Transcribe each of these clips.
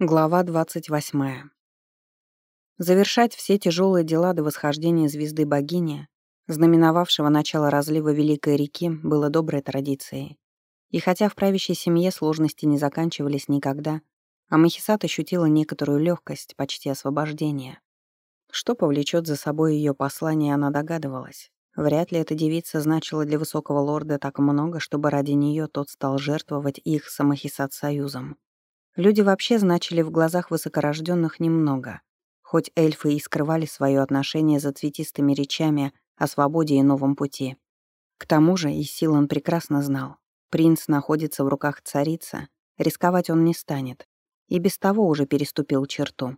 Глава 28. Завершать все тяжелые дела до восхождения звезды богини, знаменовавшего начало разлива Великой реки, было доброй традицией. И хотя в правящей семье сложности не заканчивались никогда, Амахисат ощутила некоторую легкость, почти освобождение. Что повлечет за собой ее послание, она догадывалась. Вряд ли эта девица значила для высокого лорда так много, чтобы ради нее тот стал жертвовать их с Амахисат союзом. Люди вообще значили в глазах высокорожденных немного, хоть эльфы и скрывали свое отношение за цветистыми речами о свободе и новом пути. К тому же и Силан прекрасно знал, принц находится в руках царицы, рисковать он не станет, и без того уже переступил черту.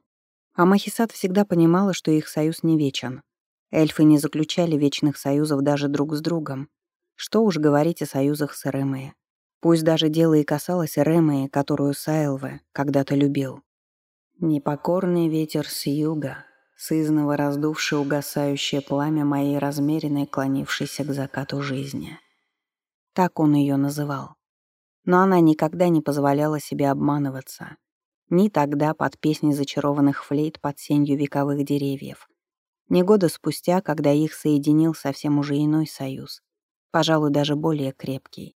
А Махисат всегда понимала, что их союз не вечен. Эльфы не заключали вечных союзов даже друг с другом. Что уж говорить о союзах с Ремеей. Пусть даже дело и касалось Ремы, которую Сайлве когда-то любил. Непокорный ветер с юга, сызново раздувший угасающее пламя моей размеренной, клонившейся к закату жизни. Так он ее называл. Но она никогда не позволяла себе обманываться. Ни тогда под песни зачарованных флейт под сенью вековых деревьев. Ни года спустя, когда их соединил совсем уже иной союз. Пожалуй, даже более крепкий.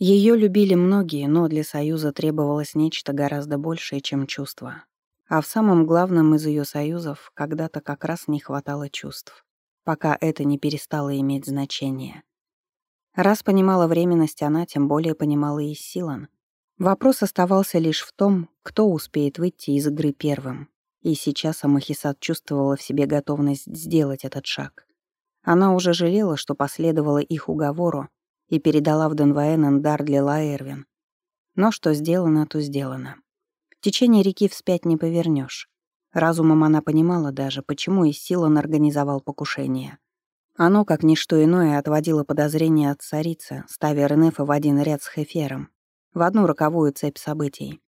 Ее любили многие, но для союза требовалось нечто гораздо большее, чем чувства. А в самом главном из ее союзов когда-то как раз не хватало чувств, пока это не перестало иметь значение. Раз понимала временность она, тем более понимала и Силан. Вопрос оставался лишь в том, кто успеет выйти из игры первым. И сейчас Амахисат чувствовала в себе готовность сделать этот шаг. Она уже жалела, что последовала их уговору, и передала в Донваэн дар для Лаэрвин. Но что сделано, то сделано. Течение реки вспять не повернешь. Разумом она понимала даже, почему и Силан организовал покушение. Оно, как ничто иное, отводило подозрения от царицы, ставя Ренефа в один ряд с Хефером, в одну роковую цепь событий.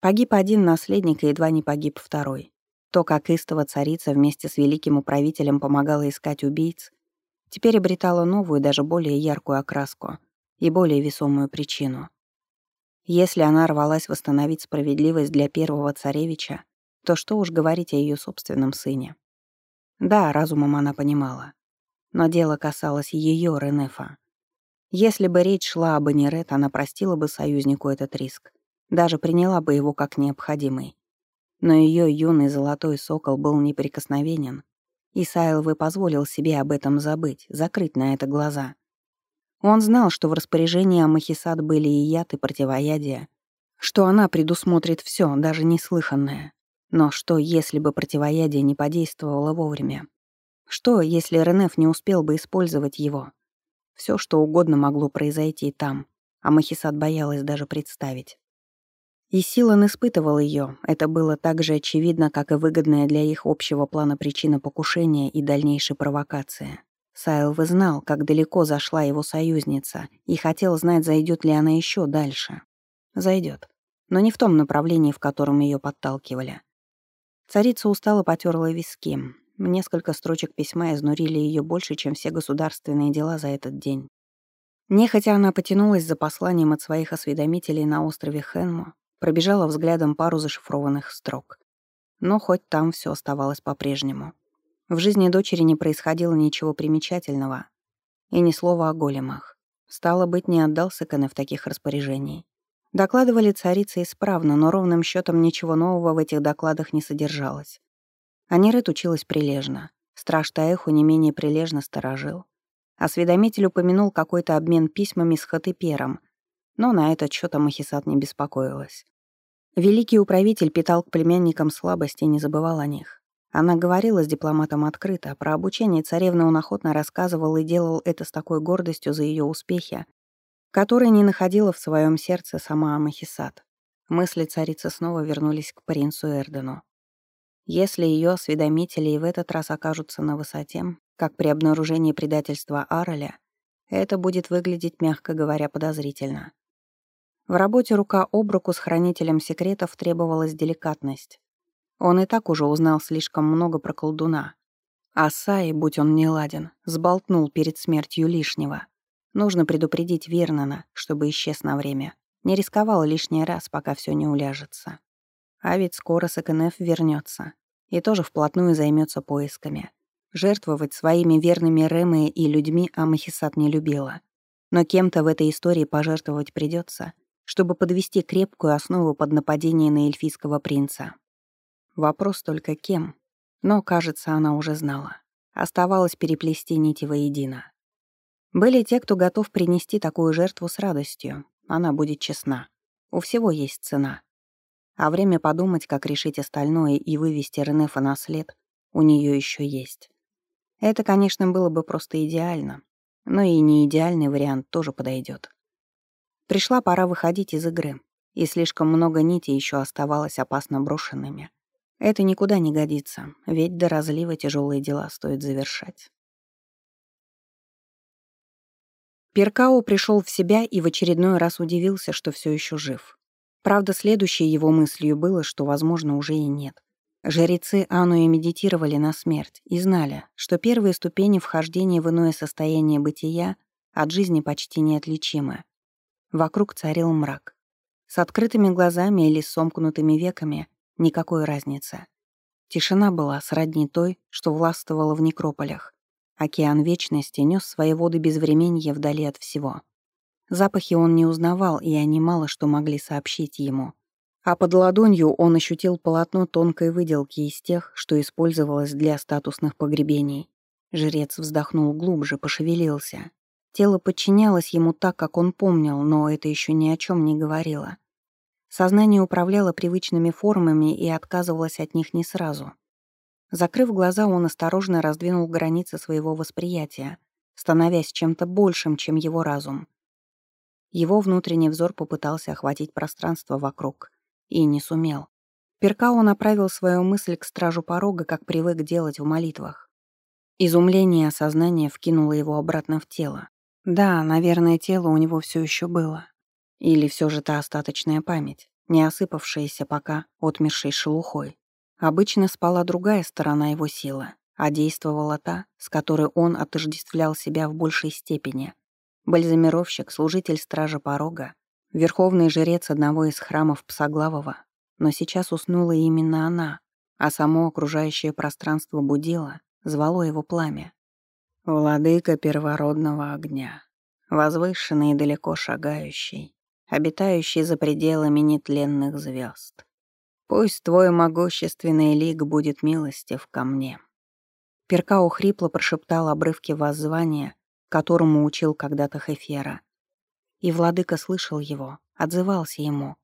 Погиб один наследник, и едва не погиб второй. То, как истово царица вместе с великим управителем помогала искать убийц, теперь обретала новую, даже более яркую окраску и более весомую причину. Если она рвалась восстановить справедливость для первого царевича, то что уж говорить о ее собственном сыне. Да, разумом она понимала. Но дело касалось ее, Ренефа. Если бы речь шла об Анирет, она простила бы союзнику этот риск, даже приняла бы его как необходимый. Но ее юный золотой сокол был неприкосновенен и Сайлвы позволил себе об этом забыть, закрыть на это глаза. Он знал, что в распоряжении Амахисад были и яд, и противоядие, что она предусмотрит все, даже неслыханное. Но что, если бы противоядие не подействовало вовремя? Что, если Ренеф не успел бы использовать его? Все, что угодно могло произойти там, а Махисад боялась даже представить. И Силан испытывал ее. Это было так же очевидно, как и выгодная для их общего плана причина покушения и дальнейшей провокации. Сайлв знал, как далеко зашла его союзница, и хотел знать, зайдет ли она еще дальше. Зайдет, но не в том направлении, в котором ее подталкивали. Царица устало потерла виски. Несколько строчек письма изнурили ее больше, чем все государственные дела за этот день. Нехотя она потянулась за посланием от своих осведомителей на острове Хенму, Пробежала взглядом пару зашифрованных строк. Но хоть там все оставалось по-прежнему. В жизни дочери не происходило ничего примечательного. И ни слова о големах. Стало быть, не отдался Кене в таких распоряжений. Докладывали царицы исправно, но ровным счетом ничего нового в этих докладах не содержалось. Анирет училась прилежно. Страж Таэху не менее прилежно сторожил. Осведомитель упомянул какой-то обмен письмами с Хатыпером, но на этот счет Амахисат не беспокоилась. Великий управитель питал к племянникам слабости и не забывал о них. Она говорила с дипломатом открыто, про обучение царевны он охотно рассказывал и делал это с такой гордостью за ее успехи, которые не находила в своем сердце сама Амахисат. Мысли царицы снова вернулись к принцу Эрдену. Если ее осведомители и в этот раз окажутся на высоте, как при обнаружении предательства Араля, это будет выглядеть, мягко говоря, подозрительно. В работе рука об руку с хранителем секретов требовалась деликатность. Он и так уже узнал слишком много про колдуна. А Саи, будь он не ладен, сболтнул перед смертью лишнего. Нужно предупредить Вернона, чтобы исчез на время. Не рисковал лишний раз, пока все не уляжется. А ведь скоро СКНФ вернется и тоже вплотную займется поисками. Жертвовать своими верными Рэмы и людьми Амахисат не любила. Но кем-то в этой истории пожертвовать придется, чтобы подвести крепкую основу под нападение на эльфийского принца. Вопрос только кем. Но, кажется, она уже знала. Оставалось переплести нити воедино. Были те, кто готов принести такую жертву с радостью. Она будет честна. У всего есть цена. А время подумать, как решить остальное и вывести Ренефа на след, у нее еще есть. Это, конечно, было бы просто идеально, но и не идеальный вариант тоже подойдет. Пришла пора выходить из игры, и слишком много нитей еще оставалось опасно брошенными. Это никуда не годится, ведь до разлива тяжелые дела стоит завершать. Перкао пришел в себя и в очередной раз удивился, что все еще жив. Правда, следующей его мыслью было, что, возможно, уже и нет. Жрецы Ануи медитировали на смерть и знали, что первые ступени вхождения в иное состояние бытия от жизни почти неотличимы. Вокруг царил мрак. С открытыми глазами или сомкнутыми веками Никакой разницы. Тишина была сродни той, что властвовала в некрополях. Океан Вечности нес свои воды безвременья вдали от всего. Запахи он не узнавал, и они мало что могли сообщить ему. А под ладонью он ощутил полотно тонкой выделки из тех, что использовалось для статусных погребений. Жрец вздохнул глубже, пошевелился. Тело подчинялось ему так, как он помнил, но это еще ни о чем не говорило. Сознание управляло привычными формами и отказывалось от них не сразу. Закрыв глаза, он осторожно раздвинул границы своего восприятия, становясь чем-то большим, чем его разум. Его внутренний взор попытался охватить пространство вокруг. И не сумел. Перкао направил свою мысль к стражу порога, как привык делать в молитвах. Изумление и осознание вкинуло его обратно в тело. Да, наверное, тело у него все еще было. Или все же та остаточная память, не осыпавшаяся пока отмершей шелухой. Обычно спала другая сторона его силы, а действовала та, с которой он отождествлял себя в большей степени. Бальзамировщик, служитель стража порога, верховный жрец одного из храмов Псоглавова. Но сейчас уснула именно она, а само окружающее пространство будило, звало его пламя. «Владыка первородного огня, возвышенный и далеко шагающий, обитающий за пределами нетленных звезд. Пусть твой могущественный лик будет милостив ко мне». Перкао хрипло прошептал обрывки воззвания, которому учил когда-то Хефера. И владыка слышал его, отзывался ему,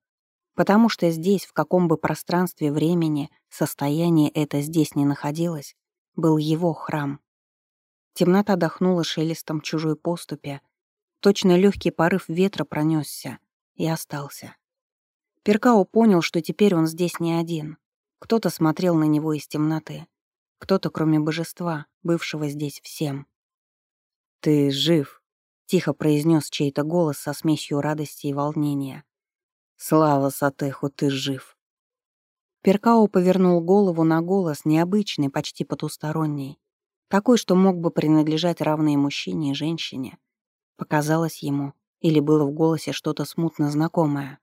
потому что здесь, в каком бы пространстве времени, состояние это здесь не находилось, был его храм. Темнота дохнула шелестом чужой поступи, точно легкий порыв ветра пронесся, и остался. Перкао понял, что теперь он здесь не один. Кто-то смотрел на него из темноты. Кто-то, кроме божества, бывшего здесь всем. «Ты жив», — тихо произнес чей-то голос со смесью радости и волнения. «Слава Сатеху, ты жив». Перкао повернул голову на голос, необычный, почти потусторонний. Такой, что мог бы принадлежать равной мужчине и женщине. Показалось ему, или было в голосе что-то смутно знакомое?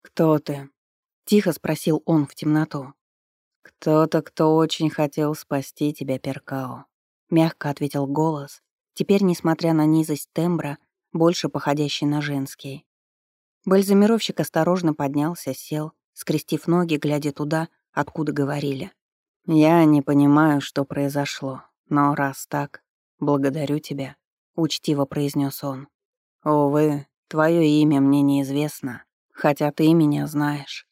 «Кто ты?» — тихо спросил он в темноту. «Кто-то, кто очень хотел спасти тебя, Перкао», — мягко ответил голос, теперь, несмотря на низость тембра, больше походящий на женский. Бальзамировщик осторожно поднялся, сел, скрестив ноги, глядя туда, откуда говорили. «Я не понимаю, что произошло, но раз так, благодарю тебя», — учтиво произнес он. Увы, твое имя мне неизвестно, хотя ты меня знаешь.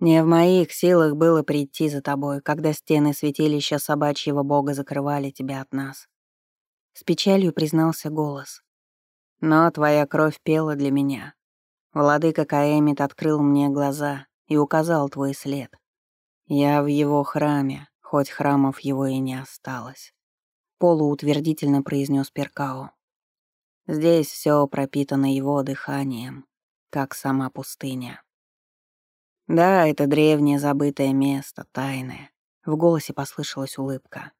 Не в моих силах было прийти за тобой, когда стены святилища собачьего бога закрывали тебя от нас. С печалью признался голос. Но твоя кровь пела для меня. Владыка Каэмит открыл мне глаза и указал твой след. Я в его храме, хоть храмов его и не осталось. Полуутвердительно произнес Перкао. Здесь все пропитано его дыханием, как сама пустыня. Да, это древнее забытое место, тайное. В голосе послышалась улыбка.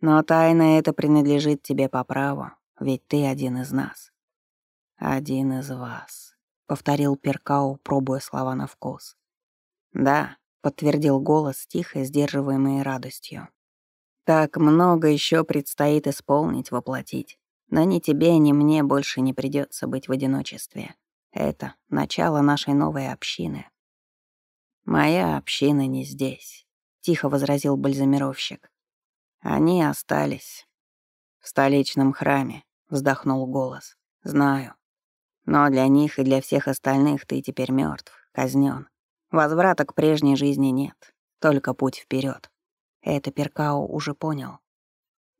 Но тайна это принадлежит тебе по праву, ведь ты один из нас. Один из вас, — повторил Перкау, пробуя слова на вкус. «Да», — подтвердил голос, тихо сдерживаемый радостью. «Так много еще предстоит исполнить, воплотить. Но ни тебе, ни мне больше не придется быть в одиночестве. Это начало нашей новой общины». «Моя община не здесь», — тихо возразил бальзамировщик. «Они остались. В столичном храме», — вздохнул голос. «Знаю. Но для них и для всех остальных ты теперь мертв, казнен. Возврата к прежней жизни нет, только путь вперед. Это Перкао уже понял.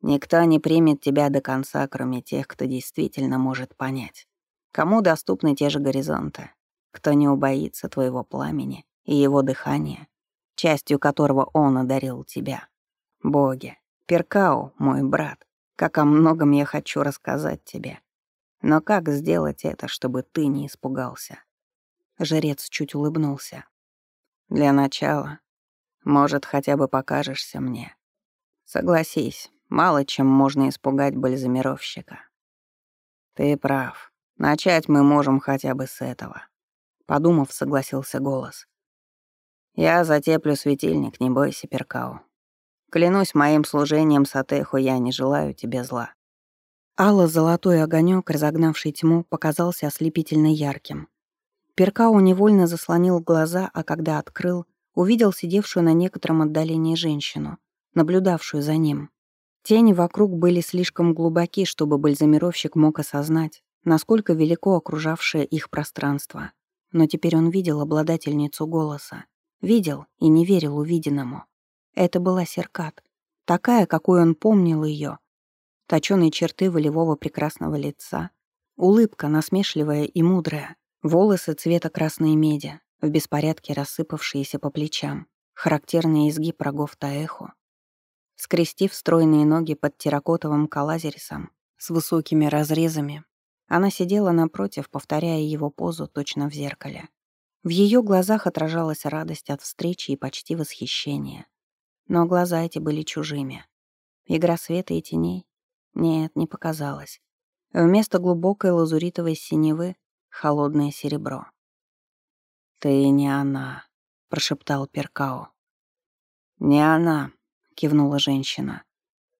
Никто не примет тебя до конца, кроме тех, кто действительно может понять. Кому доступны те же горизонты, кто не убоится твоего пламени и его дыхания, частью которого он одарил тебя. Боги, Перкао, мой брат, как о многом я хочу рассказать тебе. Но как сделать это, чтобы ты не испугался?» Жрец чуть улыбнулся. «Для начала, может, хотя бы покажешься мне. Согласись, мало чем можно испугать бальзамировщика. Ты прав. Начать мы можем хотя бы с этого. Подумав, согласился голос. Я затеплю светильник, не бойся, Перкау. Клянусь моим служением Сатеху, я не желаю тебе зла. Алло-золотой огонек, разогнавший тьму, показался ослепительно ярким. Перкау невольно заслонил глаза, а когда открыл, увидел сидевшую на некотором отдалении женщину, наблюдавшую за ним. Тени вокруг были слишком глубоки, чтобы бальзамировщик мог осознать, насколько велико окружавшее их пространство. Но теперь он видел обладательницу голоса. Видел и не верил увиденному. Это была Серкат, такая, какой он помнил ее, точёные черты волевого прекрасного лица, улыбка насмешливая и мудрая, волосы цвета красной меди, в беспорядке рассыпавшиеся по плечам, характерный изгиб рогов таэху. Скрестив стройные ноги под терракотовым калазерисом с высокими разрезами, она сидела напротив, повторяя его позу точно в зеркале. В ее глазах отражалась радость от встречи и почти восхищение. Но глаза эти были чужими. Игра света и теней нет, не показалось. Вместо глубокой лазуритовой синевы — холодное серебро. «Ты не она», — прошептал Перкао. «Не она», — кивнула женщина.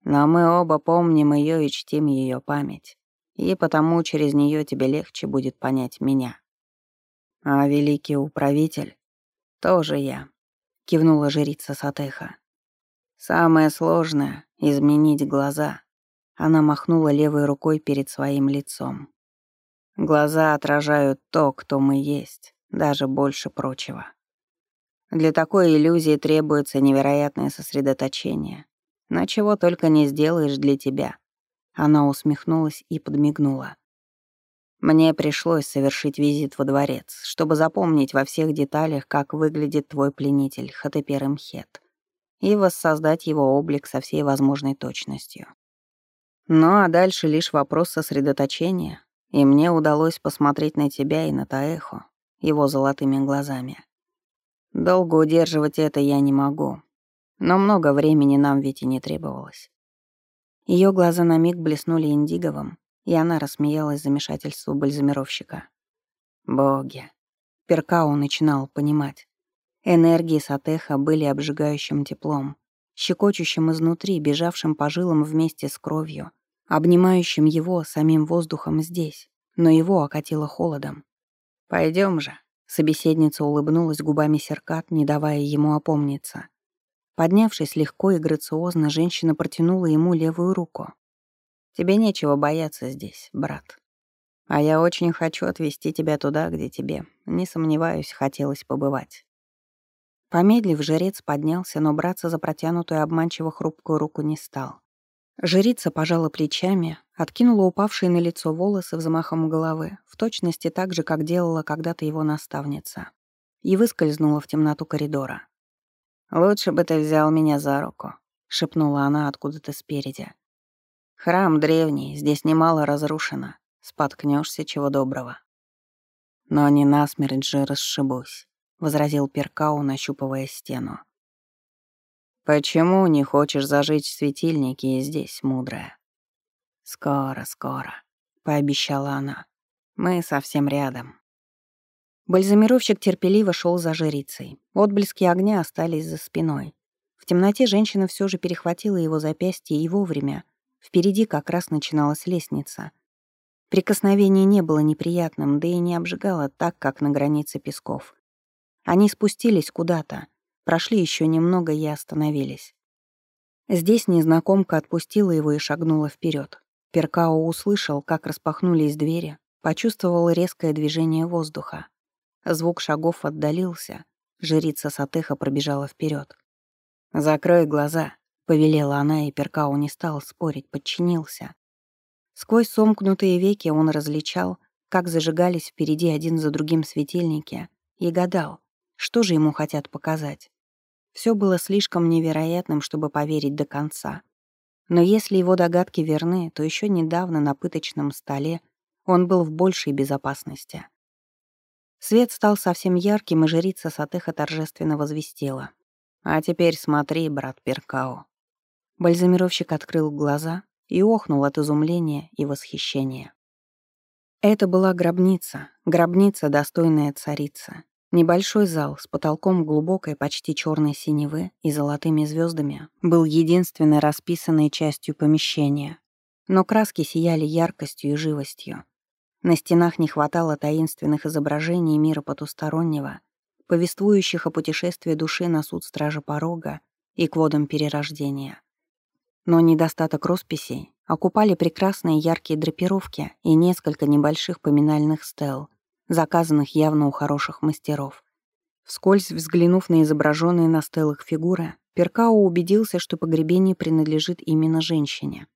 «Но мы оба помним ее и чтим ее память, и потому через нее тебе легче будет понять меня». «А великий управитель?» «Тоже я», — кивнула жрица Сатеха. «Самое сложное — изменить глаза». Она махнула левой рукой перед своим лицом. Глаза отражают то, кто мы есть, даже больше прочего. Для такой иллюзии требуется невероятное сосредоточение. На чего только не сделаешь для тебя. Она усмехнулась и подмигнула. Мне пришлось совершить визит во дворец, чтобы запомнить во всех деталях, как выглядит твой пленитель, Хатепер Мхет, и воссоздать его облик со всей возможной точностью. Ну а дальше лишь вопрос сосредоточения, и мне удалось посмотреть на тебя и на Таэхо его золотыми глазами. Долго удерживать это я не могу, но много времени нам ведь и не требовалось. Ее глаза на миг блеснули индиговым, и она рассмеялась замешательству бальзамировщика. Боги. Перкау начинал понимать. Энергии Сатеха были обжигающим теплом, щекочущим изнутри, бежавшим по жилам вместе с кровью, обнимающим его самим воздухом здесь, но его окатило холодом. Пойдем же», — собеседница улыбнулась губами серкат, не давая ему опомниться. Поднявшись легко и грациозно, женщина протянула ему левую руку. «Тебе нечего бояться здесь, брат. А я очень хочу отвезти тебя туда, где тебе, не сомневаюсь, хотелось побывать». Помедлив, жрец поднялся, но браться за протянутую обманчиво хрупкую руку не стал. Жрица пожала плечами, откинула упавшие на лицо волосы взмахом головы, в точности так же, как делала когда-то его наставница, и выскользнула в темноту коридора. «Лучше бы ты взял меня за руку», — шепнула она откуда-то спереди. «Храм древний, здесь немало разрушено. Споткнешься чего доброго». «Но не насмерть же расшибусь» возразил Перкау, нащупывая стену. «Почему не хочешь зажечь светильники здесь, мудрая?» «Скоро, скоро», — пообещала она. «Мы совсем рядом». Бальзамировщик терпеливо шел за жрицей. Отблески огня остались за спиной. В темноте женщина все же перехватила его запястье и вовремя. Впереди как раз начиналась лестница. Прикосновение не было неприятным, да и не обжигало так, как на границе песков. Они спустились куда-то, прошли еще немного и остановились. Здесь незнакомка отпустила его и шагнула вперед. Перкао услышал, как распахнулись двери, почувствовал резкое движение воздуха. Звук шагов отдалился. Жрица Сатеха пробежала вперед. «Закрой глаза», — повелела она, и Перкао не стал спорить, подчинился. Сквозь сомкнутые веки он различал, как зажигались впереди один за другим светильники, и гадал, что же ему хотят показать. Все было слишком невероятным, чтобы поверить до конца. Но если его догадки верны, то еще недавно на пыточном столе он был в большей безопасности. Свет стал совсем ярким, и жрица Сатеха торжественно возвестила. «А теперь смотри, брат Перкао». Бальзамировщик открыл глаза и охнул от изумления и восхищения. Это была гробница, гробница, достойная царица. Небольшой зал с потолком глубокой, почти черной синевы и золотыми звездами был единственной расписанной частью помещения. Но краски сияли яркостью и живостью. На стенах не хватало таинственных изображений мира потустороннего, повествующих о путешествии души на суд Стража Порога и к водам перерождения. Но недостаток росписей окупали прекрасные яркие драпировки и несколько небольших поминальных стел, заказанных явно у хороших мастеров. Вскользь взглянув на изображенные на стелах фигуры, Перкао убедился, что погребение принадлежит именно женщине.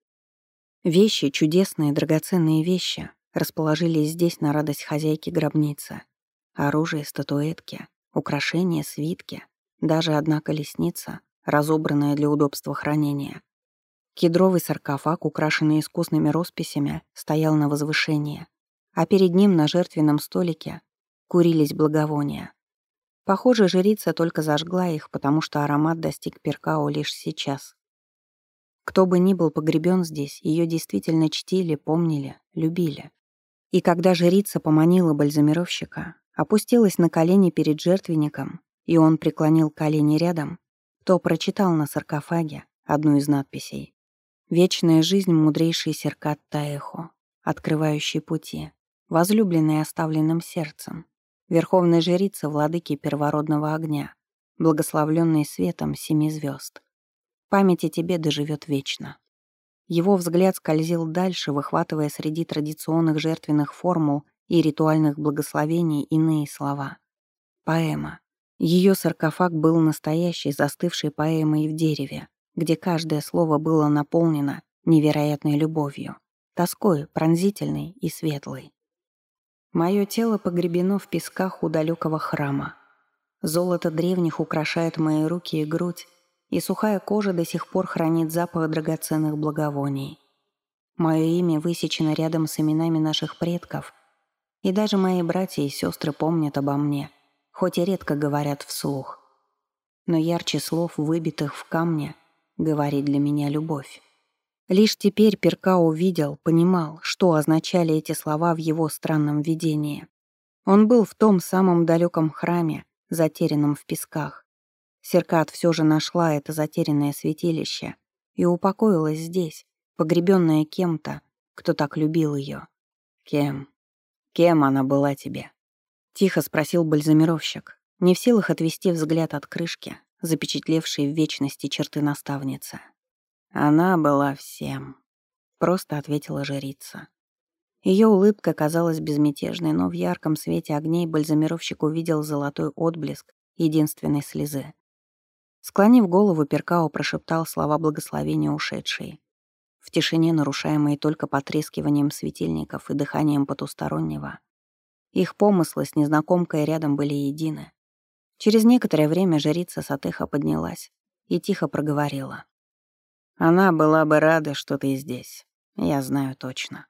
Вещи, чудесные, драгоценные вещи, расположились здесь на радость хозяйки гробницы. Оружие, статуэтки, украшения, свитки, даже одна колесница, разобранная для удобства хранения. Кедровый саркофаг, украшенный искусными росписями, стоял на возвышении, а перед ним на жертвенном столике курились благовония. Похоже, жрица только зажгла их, потому что аромат достиг Перкао лишь сейчас. Кто бы ни был погребен здесь, ее действительно чтили, помнили, любили. И когда жрица поманила бальзамировщика, опустилась на колени перед жертвенником, и он преклонил колени рядом, то прочитал на саркофаге одну из надписей. «Вечная жизнь мудрейший серкат Таэхо, открывающий пути, возлюбленный оставленным сердцем, верховная жрица владыки первородного огня, благословленный светом семи звезд. Память о тебе доживет вечно». Его взгляд скользил дальше, выхватывая среди традиционных жертвенных формул и ритуальных благословений иные слова. Поэма. Ее саркофаг был настоящей застывшей поэмой в дереве, где каждое слово было наполнено невероятной любовью, тоской пронзительной и светлой. Мое тело погребено в песках у далекого храма. Золото древних украшает мои руки и грудь, и сухая кожа до сих пор хранит запах драгоценных благовоний. Мое имя высечено рядом с именами наших предков, и даже мои братья и сестры помнят обо мне, хоть и редко говорят вслух. Но ярче слов, выбитых в камне, говорит для меня любовь. Лишь теперь Перка увидел, понимал, что означали эти слова в его странном видении. Он был в том самом далеком храме, затерянном в песках, Серкат все же нашла это затерянное святилище и упокоилась здесь, погребенная кем-то, кто так любил ее. «Кем? Кем она была тебе?» — тихо спросил бальзамировщик, не в силах отвести взгляд от крышки, запечатлевшей в вечности черты наставницы. «Она была всем», — просто ответила жрица. Ее улыбка казалась безмятежной, но в ярком свете огней бальзамировщик увидел золотой отблеск единственной слезы. Склонив голову, Перкао прошептал слова благословения ушедшей. В тишине, нарушаемой только потрескиванием светильников и дыханием потустороннего, их помыслы с незнакомкой рядом были едины. Через некоторое время жрица Сатыха поднялась и тихо проговорила. «Она была бы рада, что ты здесь. Я знаю точно.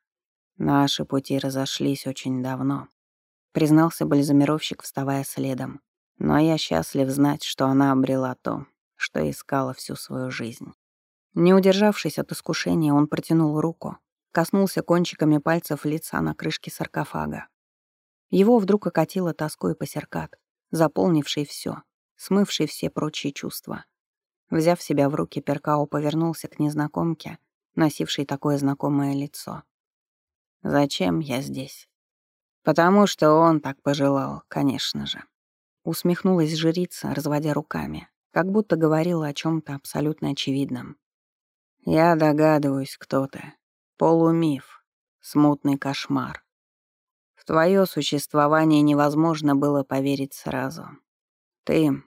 Наши пути разошлись очень давно», — признался бальзамировщик, вставая следом. Но я счастлив знать, что она обрела то, что искала всю свою жизнь. Не удержавшись от искушения, он протянул руку, коснулся кончиками пальцев лица на крышке саркофага. Его вдруг окатило тоской по серкат, заполнивший все, смывший все прочие чувства. Взяв себя в руки, Перкао повернулся к незнакомке, носившей такое знакомое лицо. «Зачем я здесь?» «Потому что он так пожелал, конечно же». Усмехнулась жрица, разводя руками, как будто говорила о чем то абсолютно очевидном. «Я догадываюсь, кто ты. Полумиф, смутный кошмар. В твое существование невозможно было поверить сразу. Ты...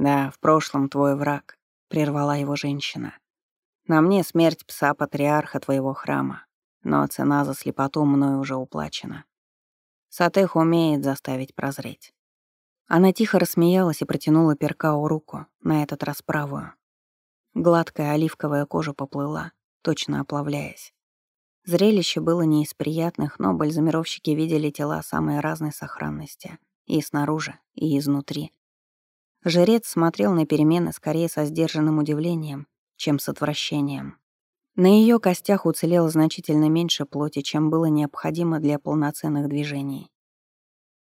Да, в прошлом твой враг», — прервала его женщина. «На мне смерть пса-патриарха твоего храма, но цена за слепоту мною уже уплачена. Сатех умеет заставить прозреть. Она тихо рассмеялась и протянула Перкау руку, на этот раз правую. Гладкая оливковая кожа поплыла, точно оплавляясь. Зрелище было не из приятных, но бальзамировщики видели тела самой разной сохранности. И снаружи, и изнутри. Жрец смотрел на перемены скорее со сдержанным удивлением, чем с отвращением. На ее костях уцелело значительно меньше плоти, чем было необходимо для полноценных движений.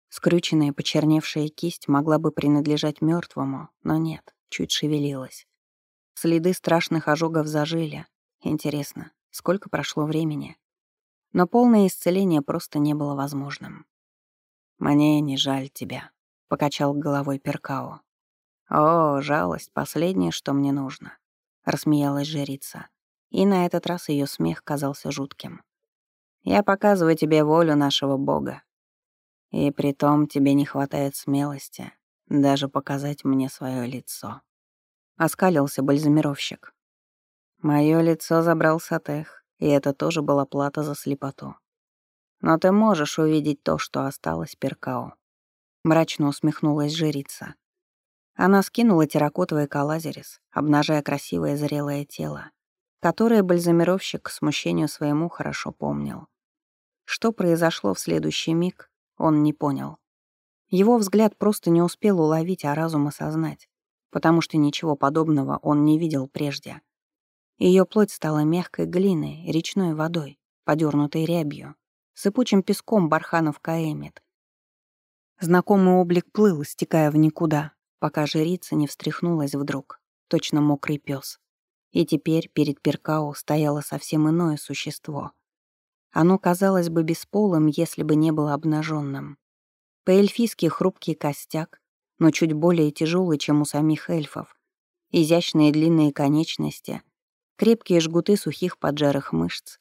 Скрюченная, почерневшая кисть могла бы принадлежать мертвому, но нет, чуть шевелилась. Следы страшных ожогов зажили. Интересно, сколько прошло времени? Но полное исцеление просто не было возможным. «Мне не жаль тебя», — покачал головой Перкао. «О, жалость — последнее, что мне нужно», — рассмеялась жрица. И на этот раз ее смех казался жутким. «Я показываю тебе волю нашего Бога, и при том тебе не хватает смелости даже показать мне свое лицо. Оскалился бальзамировщик. Мое лицо забрал Сатех, и это тоже была плата за слепоту. Но ты можешь увидеть то, что осталось Перкао. Мрачно усмехнулась жрица. Она скинула терракотовый калазерис, обнажая красивое зрелое тело, которое бальзамировщик к смущению своему хорошо помнил. Что произошло в следующий миг, он не понял. Его взгляд просто не успел уловить, а разум осознать, потому что ничего подобного он не видел прежде. Ее плоть стала мягкой глиной, речной водой, подернутой рябью, сыпучим песком барханов каэмит. Знакомый облик плыл, стекая в никуда, пока жрица не встряхнулась вдруг, точно мокрый пес. И теперь перед Перкао стояло совсем иное существо — оно казалось бы бесполым, если бы не было обнаженным. По-эльфийски хрупкий костяк, но чуть более тяжелый, чем у самих эльфов. Изящные длинные конечности, крепкие жгуты сухих поджарых мышц.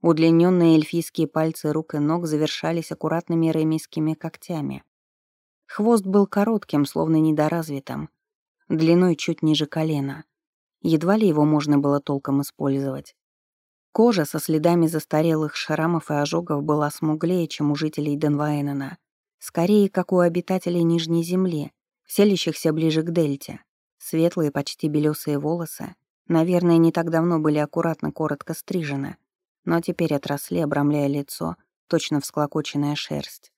Удлиненные эльфийские пальцы рук и ног завершались аккуратными ремийскими когтями. Хвост был коротким, словно недоразвитым, длиной чуть ниже колена. Едва ли его можно было толком использовать. Кожа со следами застарелых шрамов и ожогов была смуглее, чем у жителей Денвайнена. Скорее, как у обитателей Нижней Земли, селящихся ближе к дельте. Светлые, почти белесые волосы, наверное, не так давно были аккуратно коротко стрижены, но теперь отросли, обрамляя лицо, точно всклокоченная шерсть.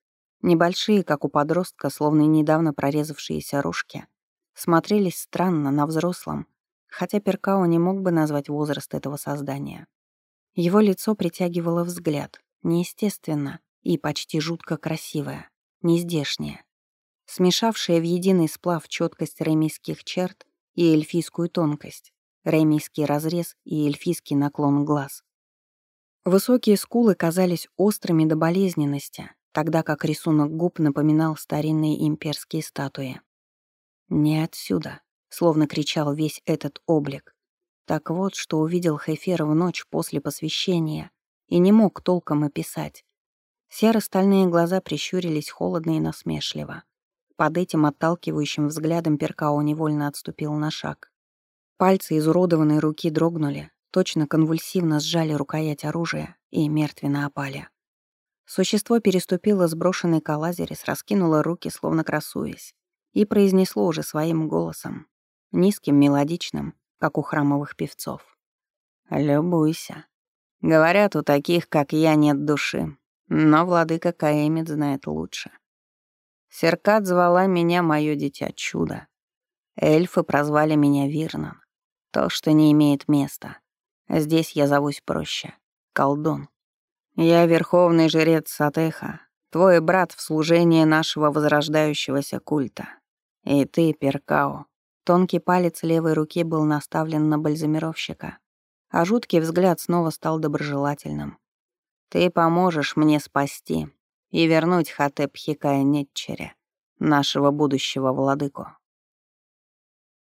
Небольшие, как у подростка, словно недавно прорезавшиеся рожки, смотрелись странно на взрослом, хотя Перкао не мог бы назвать возраст этого создания. Его лицо притягивало взгляд, неестественно и почти жутко красивое, нездешнее, смешавшее в единый сплав четкость ремийских черт и эльфийскую тонкость, ремийский разрез и эльфийский наклон глаз. Высокие скулы казались острыми до болезненности, тогда как рисунок губ напоминал старинные имперские статуи. «Не отсюда», — словно кричал весь этот облик. Так вот, что увидел Хефер в ночь после посвящения и не мог толком описать. Серо-стальные глаза прищурились холодно и насмешливо. Под этим отталкивающим взглядом Перкао невольно отступил на шаг. Пальцы изуродованной руки дрогнули, точно конвульсивно сжали рукоять оружия и мертвенно опали. Существо переступило сброшенный калазерис, раскинуло руки, словно красуясь, и произнесло уже своим голосом, низким, мелодичным, как у храмовых певцов. «Любуйся. Говорят, у таких, как я, нет души, но владыка Каэмит знает лучше. Серкат звала меня мое дитя чудо. Эльфы прозвали меня Вирнан. То, что не имеет места. Здесь я зовусь проще. Колдун. Я верховный жрец Сатеха, Твой брат в служении нашего возрождающегося культа. И ты, Перкао». Тонкий палец левой руки был наставлен на бальзамировщика, а жуткий взгляд снова стал доброжелательным. «Ты поможешь мне спасти и вернуть Хатеп Хикая Нетчере, нашего будущего владыку».